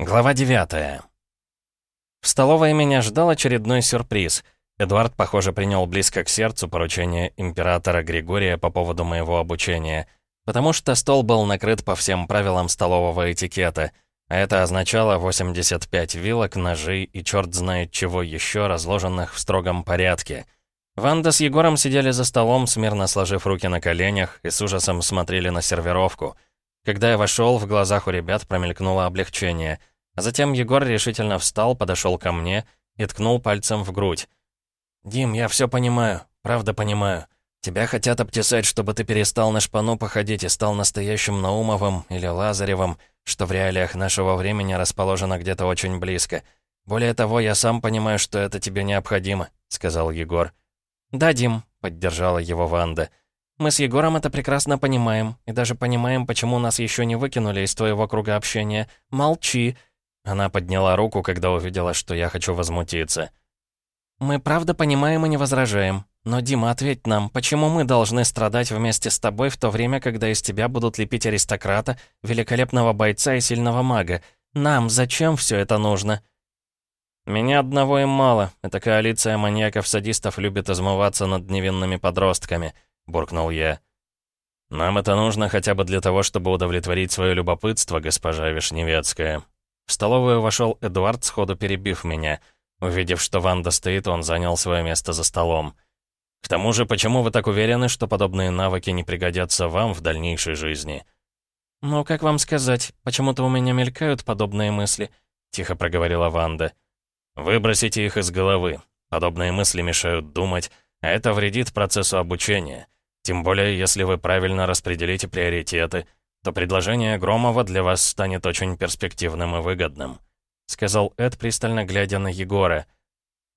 Глава 9 В столовой меня ждал очередной сюрприз. Эдуард, похоже, принял близко к сердцу поручение императора Григория по поводу моего обучения, потому что стол был накрыт по всем правилам столового этикета, а это означало 85 вилок, ножей и черт знает чего еще, разложенных в строгом порядке. Ванда с Егором сидели за столом, смирно сложив руки на коленях, и с ужасом смотрели на сервировку — когда я вошел, в глазах у ребят промелькнуло облегчение. А затем Егор решительно встал, подошел ко мне и ткнул пальцем в грудь. «Дим, я все понимаю, правда понимаю. Тебя хотят обтесать, чтобы ты перестал на шпану походить и стал настоящим Наумовым или Лазаревым, что в реалиях нашего времени расположено где-то очень близко. Более того, я сам понимаю, что это тебе необходимо», — сказал Егор. «Да, Дим», — поддержала его Ванда. Мы с Егором это прекрасно понимаем, и даже понимаем, почему нас еще не выкинули из твоего круга общения. Молчи!» Она подняла руку, когда увидела, что я хочу возмутиться. «Мы правда понимаем и не возражаем. Но, Дима, ответь нам, почему мы должны страдать вместе с тобой в то время, когда из тебя будут лепить аристократа, великолепного бойца и сильного мага? Нам зачем все это нужно?» «Меня одного им мало. Эта коалиция маньяков-садистов любит измываться над невинными подростками» буркнул я. «Нам это нужно хотя бы для того, чтобы удовлетворить свое любопытство, госпожа Вишневецкая». В столовую вошел Эдуард, сходу перебив меня. Увидев, что Ванда стоит, он занял свое место за столом. «К тому же, почему вы так уверены, что подобные навыки не пригодятся вам в дальнейшей жизни?» «Ну, как вам сказать, почему-то у меня мелькают подобные мысли», — тихо проговорила Ванда. «Выбросите их из головы. Подобные мысли мешают думать, а это вредит процессу обучения». Тем более, если вы правильно распределите приоритеты, то предложение Громова для вас станет очень перспективным и выгодным», сказал Эд, пристально глядя на Егора.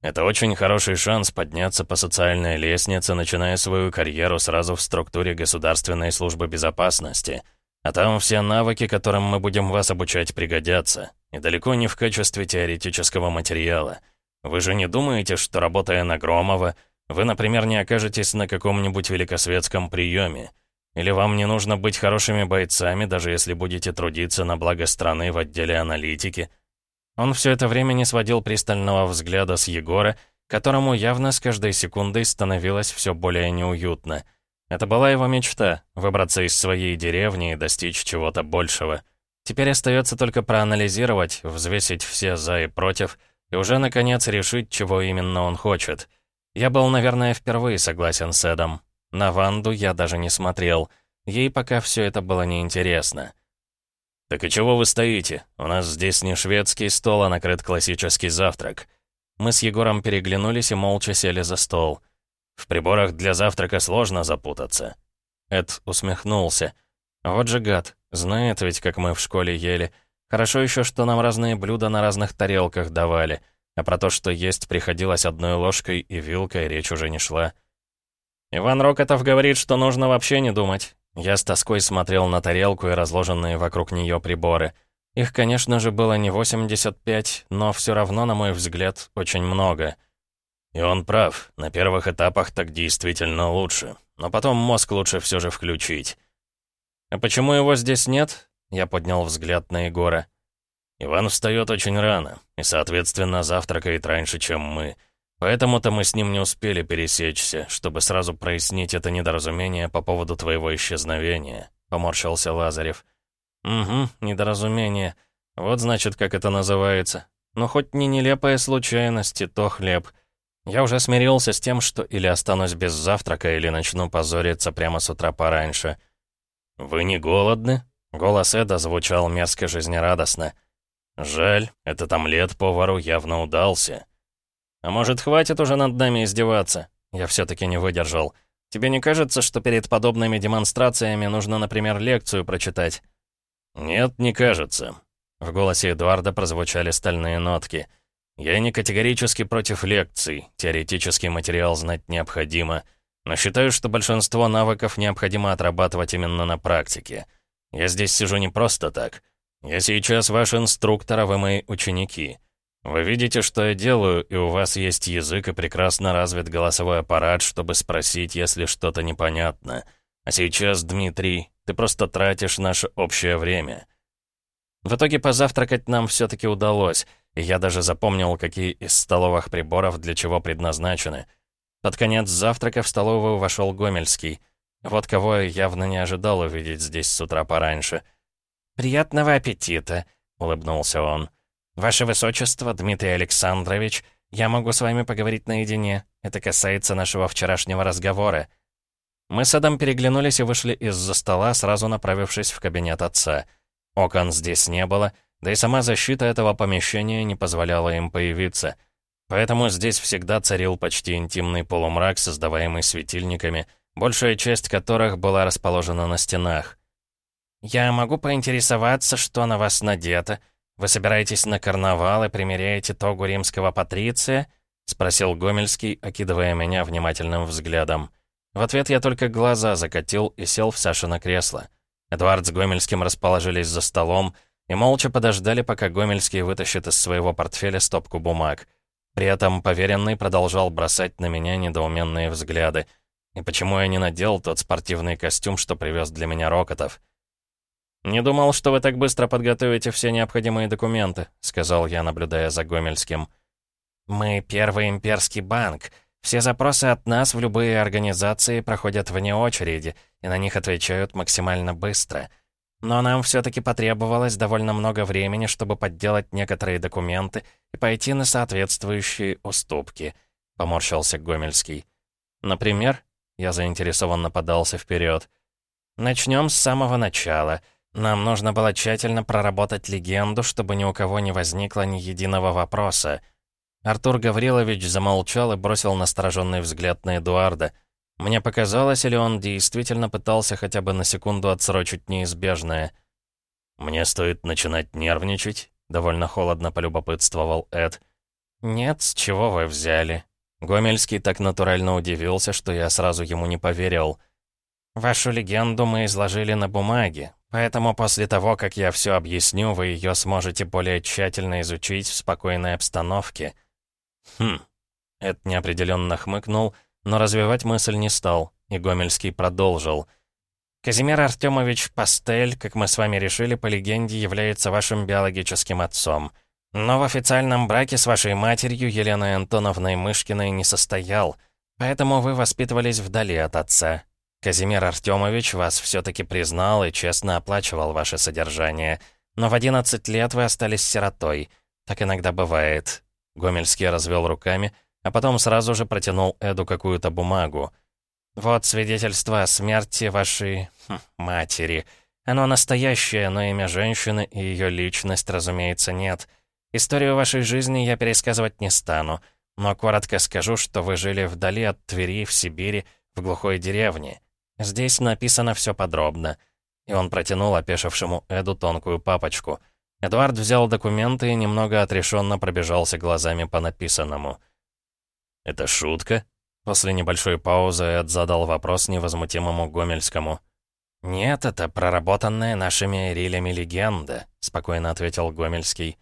«Это очень хороший шанс подняться по социальной лестнице, начиная свою карьеру сразу в структуре Государственной службы безопасности. А там все навыки, которым мы будем вас обучать, пригодятся. И далеко не в качестве теоретического материала. Вы же не думаете, что, работая на Громова, вы, например, не окажетесь на каком-нибудь великосветском приеме. Или вам не нужно быть хорошими бойцами, даже если будете трудиться на благо страны в отделе аналитики. Он все это время не сводил пристального взгляда с Егора, которому явно с каждой секундой становилось все более неуютно. Это была его мечта — выбраться из своей деревни и достичь чего-то большего. Теперь остается только проанализировать, взвесить все «за» и «против», и уже, наконец, решить, чего именно он хочет — я был, наверное, впервые согласен с Эдом. На Ванду я даже не смотрел. Ей пока все это было неинтересно. «Так и чего вы стоите? У нас здесь не шведский стол, а накрыт классический завтрак». Мы с Егором переглянулись и молча сели за стол. «В приборах для завтрака сложно запутаться». Эд усмехнулся. «Вот же гад, знает ведь, как мы в школе ели. Хорошо еще, что нам разные блюда на разных тарелках давали. А про то, что есть приходилось одной ложкой и вилкой, речь уже не шла. Иван Рокотов говорит, что нужно вообще не думать. Я с тоской смотрел на тарелку и разложенные вокруг нее приборы. Их, конечно же, было не 85, но все равно, на мой взгляд, очень много. И он прав, на первых этапах так действительно лучше. Но потом мозг лучше все же включить. «А почему его здесь нет?» Я поднял взгляд на Егора. Иван встает очень рано и, соответственно, завтракает раньше, чем мы. Поэтому-то мы с ним не успели пересечься, чтобы сразу прояснить это недоразумение по поводу твоего исчезновения», — поморщился Лазарев. «Угу, недоразумение. Вот значит, как это называется. Но хоть не нелепая случайность, и то хлеб. Я уже смирился с тем, что или останусь без завтрака, или начну позориться прямо с утра пораньше». «Вы не голодны?» Голос Эда звучал мерзко жизнерадостно. «Жаль, этот омлет повару явно удался». «А может, хватит уже над нами издеваться?» Я все-таки не выдержал. «Тебе не кажется, что перед подобными демонстрациями нужно, например, лекцию прочитать?» «Нет, не кажется». В голосе Эдуарда прозвучали стальные нотки. «Я не категорически против лекций, теоретический материал знать необходимо, но считаю, что большинство навыков необходимо отрабатывать именно на практике. Я здесь сижу не просто так». «Я сейчас ваш инструктор, а вы мои ученики. Вы видите, что я делаю, и у вас есть язык и прекрасно развит голосовой аппарат, чтобы спросить, если что-то непонятно. А сейчас, Дмитрий, ты просто тратишь наше общее время». В итоге позавтракать нам все-таки удалось, и я даже запомнил, какие из столовых приборов для чего предназначены. Под конец завтрака в столовую вошел Гомельский. Вот кого я явно не ожидал увидеть здесь с утра пораньше. «Приятного аппетита!» — улыбнулся он. «Ваше Высочество, Дмитрий Александрович, я могу с вами поговорить наедине. Это касается нашего вчерашнего разговора». Мы с Эдом переглянулись и вышли из-за стола, сразу направившись в кабинет отца. Окон здесь не было, да и сама защита этого помещения не позволяла им появиться. Поэтому здесь всегда царил почти интимный полумрак, создаваемый светильниками, большая часть которых была расположена на стенах. «Я могу поинтересоваться, что на вас надето? Вы собираетесь на карнавал и примеряете тогу римского патриция?» — спросил Гомельский, окидывая меня внимательным взглядом. В ответ я только глаза закатил и сел в Сашино кресло. Эдуард с Гомельским расположились за столом и молча подождали, пока Гомельский вытащит из своего портфеля стопку бумаг. При этом поверенный продолжал бросать на меня недоуменные взгляды. И почему я не надел тот спортивный костюм, что привез для меня Рокотов? «Не думал, что вы так быстро подготовите все необходимые документы», сказал я, наблюдая за Гомельским. «Мы первый имперский банк. Все запросы от нас в любые организации проходят вне очереди, и на них отвечают максимально быстро. Но нам все-таки потребовалось довольно много времени, чтобы подделать некоторые документы и пойти на соответствующие уступки», — поморщился Гомельский. «Например?» — я заинтересованно подался вперед. «Начнем с самого начала. Нам нужно было тщательно проработать легенду, чтобы ни у кого не возникло ни единого вопроса». Артур Гаврилович замолчал и бросил настороженный взгляд на Эдуарда. Мне показалось, или он действительно пытался хотя бы на секунду отсрочить неизбежное. «Мне стоит начинать нервничать?» — довольно холодно полюбопытствовал Эд. «Нет, с чего вы взяли?» Гомельский так натурально удивился, что я сразу ему не поверил. «Вашу легенду мы изложили на бумаге, поэтому после того, как я все объясню, вы ее сможете более тщательно изучить в спокойной обстановке». «Хм». Эд неопределенно хмыкнул, но развивать мысль не стал, и Гомельский продолжил. «Казимир Артемович Пастель, как мы с вами решили, по легенде, является вашим биологическим отцом. Но в официальном браке с вашей матерью Еленой Антоновной Мышкиной не состоял, поэтому вы воспитывались вдали от отца. Казимир Артемович вас все-таки признал и честно оплачивал ваше содержание. Но в 11 лет вы остались сиротой. Так иногда бывает. Гомельский развел руками, а потом сразу же протянул Эду какую-то бумагу. «Вот свидетельство о смерти вашей... Хм, матери. Оно настоящее, но имя женщины и ее личность, разумеется, нет. Историю вашей жизни я пересказывать не стану, но коротко скажу, что вы жили вдали от Твери, в Сибири, в глухой деревне. Здесь написано все подробно». И он протянул опешившему Эду тонкую папочку — Эдуард взял документы и немного отрешенно пробежался глазами по написанному. «Это шутка?» После небольшой паузы Эд задал вопрос невозмутимому Гомельскому. «Нет, это проработанная нашими Рилями легенда», — спокойно ответил Гомельский.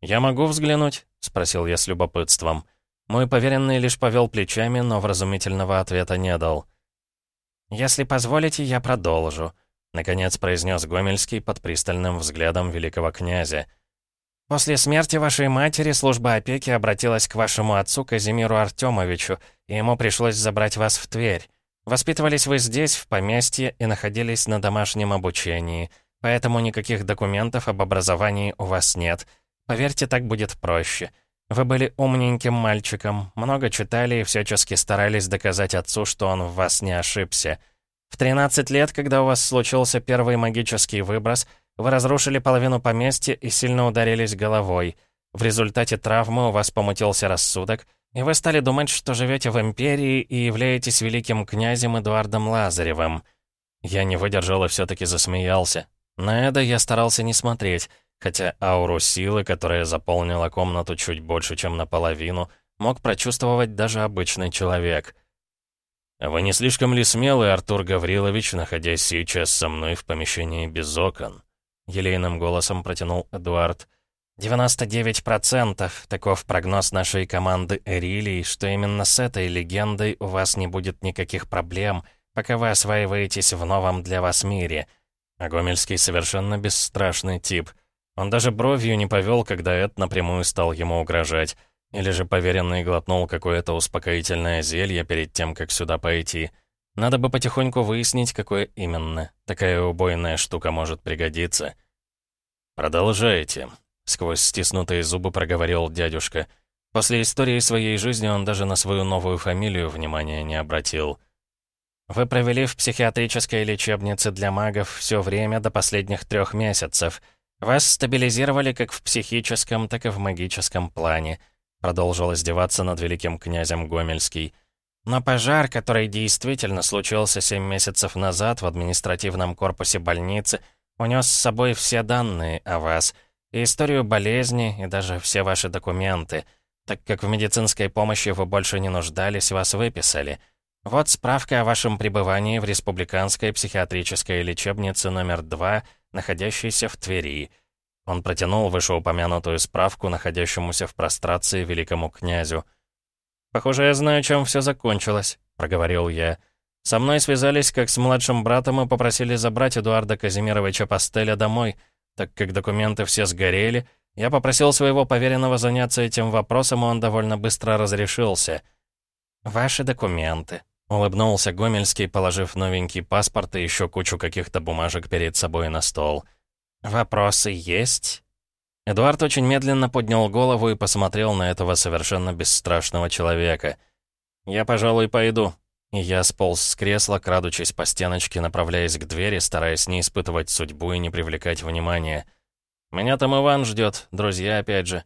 «Я могу взглянуть?» — спросил я с любопытством. Мой поверенный лишь повел плечами, но вразумительного ответа не дал. «Если позволите, я продолжу», Наконец произнес Гомельский под пристальным взглядом великого князя. «После смерти вашей матери служба опеки обратилась к вашему отцу Казимиру Артемовичу, и ему пришлось забрать вас в Тверь. Воспитывались вы здесь, в поместье, и находились на домашнем обучении, поэтому никаких документов об образовании у вас нет. Поверьте, так будет проще. Вы были умненьким мальчиком, много читали и всячески старались доказать отцу, что он в вас не ошибся». В 13 лет, когда у вас случился первый магический выброс, вы разрушили половину поместья и сильно ударились головой. В результате травмы у вас помутился рассудок, и вы стали думать, что живете в Империи и являетесь великим князем Эдуардом Лазаревым. Я не выдержал и все-таки засмеялся. На это я старался не смотреть, хотя ауру силы, которая заполнила комнату чуть больше, чем наполовину, мог прочувствовать даже обычный человек — «Вы не слишком ли смелый, Артур Гаврилович, находясь сейчас со мной в помещении без окон?» Елейным голосом протянул Эдуард. «99 процентов. Таков прогноз нашей команды Эрилий, что именно с этой легендой у вас не будет никаких проблем, пока вы осваиваетесь в новом для вас мире». А Гомельский совершенно бесстрашный тип. Он даже бровью не повел, когда Эд напрямую стал ему угрожать. Или же поверенный глотнул какое-то успокоительное зелье перед тем, как сюда пойти. Надо бы потихоньку выяснить, какое именно. Такая убойная штука может пригодиться. «Продолжайте», — сквозь стиснутые зубы проговорил дядюшка. После истории своей жизни он даже на свою новую фамилию внимания не обратил. «Вы провели в психиатрической лечебнице для магов все время до последних трех месяцев. Вас стабилизировали как в психическом, так и в магическом плане», продолжил издеваться над великим князем Гомельский. «Но пожар, который действительно случился семь месяцев назад в административном корпусе больницы, унес с собой все данные о вас, и историю болезни, и даже все ваши документы. Так как в медицинской помощи вы больше не нуждались, вас выписали». Вот справка о вашем пребывании в Республиканской психиатрической лечебнице номер 2, находящейся в Твери. Он протянул вышеупомянутую справку, находящемуся в прострации великому князю. «Похоже, я знаю, чем все закончилось», — проговорил я. «Со мной связались как с младшим братом и попросили забрать Эдуарда Казимировича Пастеля домой, так как документы все сгорели. Я попросил своего поверенного заняться этим вопросом, и он довольно быстро разрешился». «Ваши документы», Улыбнулся Гомельский, положив новенький паспорт и еще кучу каких-то бумажек перед собой на стол. «Вопросы есть?» Эдуард очень медленно поднял голову и посмотрел на этого совершенно бесстрашного человека. «Я, пожалуй, пойду». И я сполз с кресла, крадучись по стеночке, направляясь к двери, стараясь не испытывать судьбу и не привлекать внимания. «Меня там Иван ждет, друзья опять же».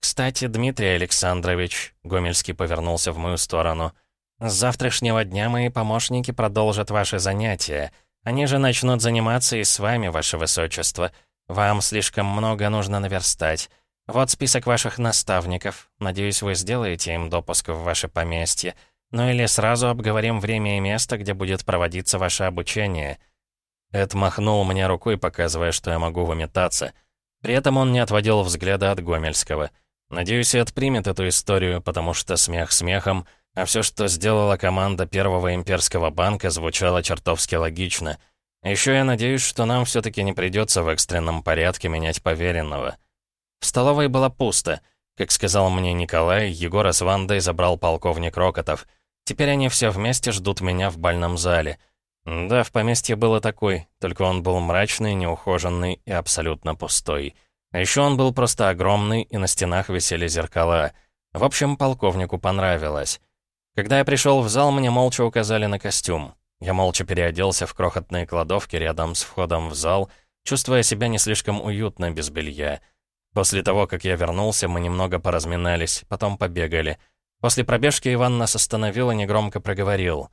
«Кстати, Дмитрий Александрович», — Гомельский повернулся в мою сторону, — с завтрашнего дня мои помощники продолжат ваши занятия. Они же начнут заниматься и с вами, ваше высочество. Вам слишком много нужно наверстать. Вот список ваших наставников. Надеюсь, вы сделаете им допуск в ваше поместье. Ну или сразу обговорим время и место, где будет проводиться ваше обучение». Эд махнул мне рукой, показывая, что я могу выметаться. При этом он не отводил взгляда от Гомельского. Надеюсь, Эд примет эту историю, потому что смех смехом — а все, что сделала команда Первого имперского банка, звучало чертовски логично. Еще я надеюсь, что нам все-таки не придется в экстренном порядке менять поверенного. В столовой было пусто. Как сказал мне Николай, Егора с Вандой забрал полковник Рокотов. Теперь они все вместе ждут меня в бальном зале. Да, в поместье было такой, только он был мрачный, неухоженный и абсолютно пустой. А еще он был просто огромный, и на стенах висели зеркала. В общем, полковнику понравилось. Когда я пришел в зал, мне молча указали на костюм. Я молча переоделся в крохотные кладовки рядом с входом в зал, чувствуя себя не слишком уютно без белья. После того, как я вернулся, мы немного поразминались, потом побегали. После пробежки Иван нас остановил и негромко проговорил.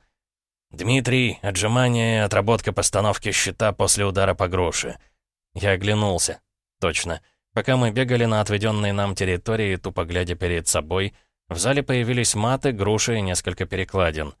«Дмитрий, отжимание отработка постановки щита после удара по груши». Я оглянулся. Точно. Пока мы бегали на отведенной нам территории, тупо глядя перед собой, в зале появились маты, груши и несколько перекладин.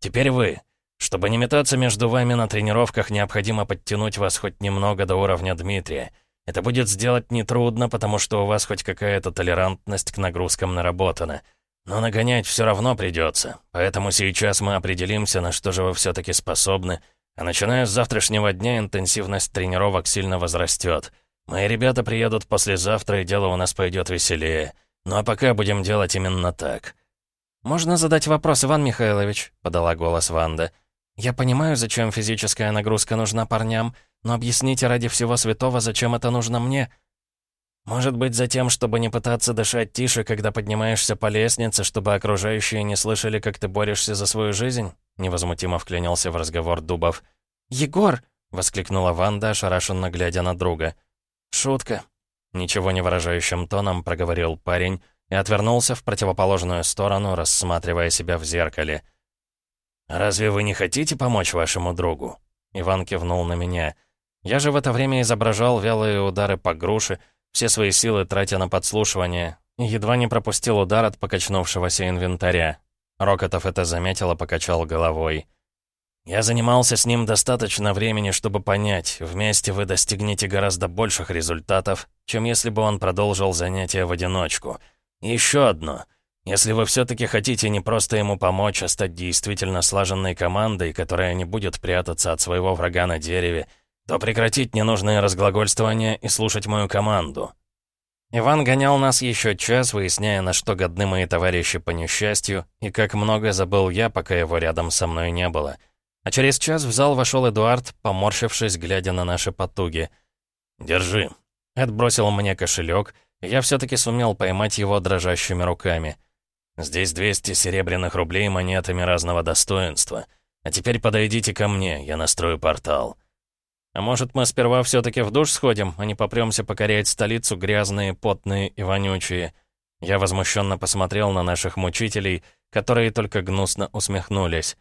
«Теперь вы. Чтобы не метаться между вами на тренировках, необходимо подтянуть вас хоть немного до уровня Дмитрия. Это будет сделать нетрудно, потому что у вас хоть какая-то толерантность к нагрузкам наработана. Но нагонять все равно придется. Поэтому сейчас мы определимся, на что же вы все-таки способны. А начиная с завтрашнего дня интенсивность тренировок сильно возрастет. Мои ребята приедут послезавтра, и дело у нас пойдет веселее. Ну а пока будем делать именно так». «Можно задать вопрос, Иван Михайлович?» — подала голос Ванда. «Я понимаю, зачем физическая нагрузка нужна парням, но объясните ради всего святого, зачем это нужно мне?» «Может быть, за тем, чтобы не пытаться дышать тише, когда поднимаешься по лестнице, чтобы окружающие не слышали, как ты борешься за свою жизнь?» Невозмутимо вклинился в разговор Дубов. «Егор!» — воскликнула Ванда, ошарашенно глядя на друга. «Шутка», Ничего не выражающим тоном проговорил парень и отвернулся в противоположную сторону, рассматривая себя в зеркале. «Разве вы не хотите помочь вашему другу?» Иван кивнул на меня. Я же в это время изображал вялые удары по груши, все свои силы тратя на подслушивание, и едва не пропустил удар от покачнувшегося инвентаря. Рокотов это заметил и покачал головой. Я занимался с ним достаточно времени, чтобы понять, вместе вы достигнете гораздо больших результатов, чем если бы он продолжил занятия в одиночку. И еще одно. Если вы все-таки хотите не просто ему помочь, а стать действительно слаженной командой, которая не будет прятаться от своего врага на дереве, то прекратить ненужные разглагольствования и слушать мою команду». Иван гонял нас еще час, выясняя, на что годны мои товарищи по несчастью, и как много забыл я, пока его рядом со мной не было. А через час в зал вошел Эдуард, поморщившись, глядя на наши потуги. «Держи». Эд бросил мне кошелек, и я все-таки сумел поймать его дрожащими руками. «Здесь 200 серебряных рублей монетами разного достоинства. А теперь подойдите ко мне, я настрою портал». А может, мы сперва все-таки в душ сходим, а не попремся покорять столицу грязные, потные и вонючие?» Я возмущенно посмотрел на наших мучителей, которые только гнусно усмехнулись.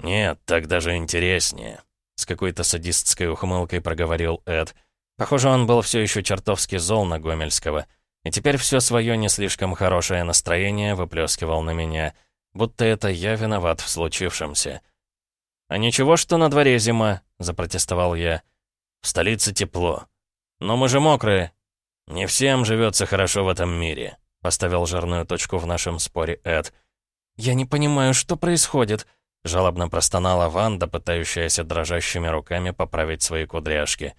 «Нет, так даже интереснее», — с какой-то садистской ухмылкой проговорил Эд. Похоже, он был все еще чертовски зол на Гомельского. И теперь все свое не слишком хорошее настроение выплескивал на меня, будто это я виноват в случившемся. «А ничего, что на дворе зима», — запротестовал я. «В столице тепло. Но мы же мокрые». «Не всем живется хорошо в этом мире», — поставил жирную точку в нашем споре Эд. «Я не понимаю, что происходит», — жалобно простонала Ванда, пытающаяся дрожащими руками поправить свои кудряшки.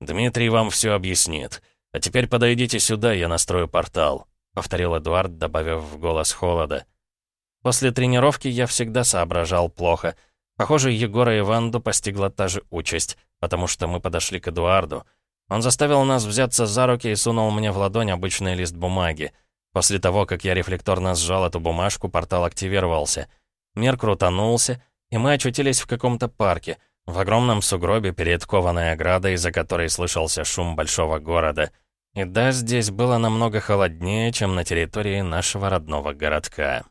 «Дмитрий вам все объяснит. А теперь подойдите сюда, я настрою портал», — повторил Эдуард, добавив в голос холода. После тренировки я всегда соображал плохо — Похоже, Егора и Ванду постигла та же участь, потому что мы подошли к Эдуарду. Он заставил нас взяться за руки и сунул мне в ладонь обычный лист бумаги. После того, как я рефлекторно сжал эту бумажку, портал активировался. Мир крутанулся, и мы очутились в каком-то парке, в огромном сугробе перед кованой оградой, за которой слышался шум большого города. И да, здесь было намного холоднее, чем на территории нашего родного городка.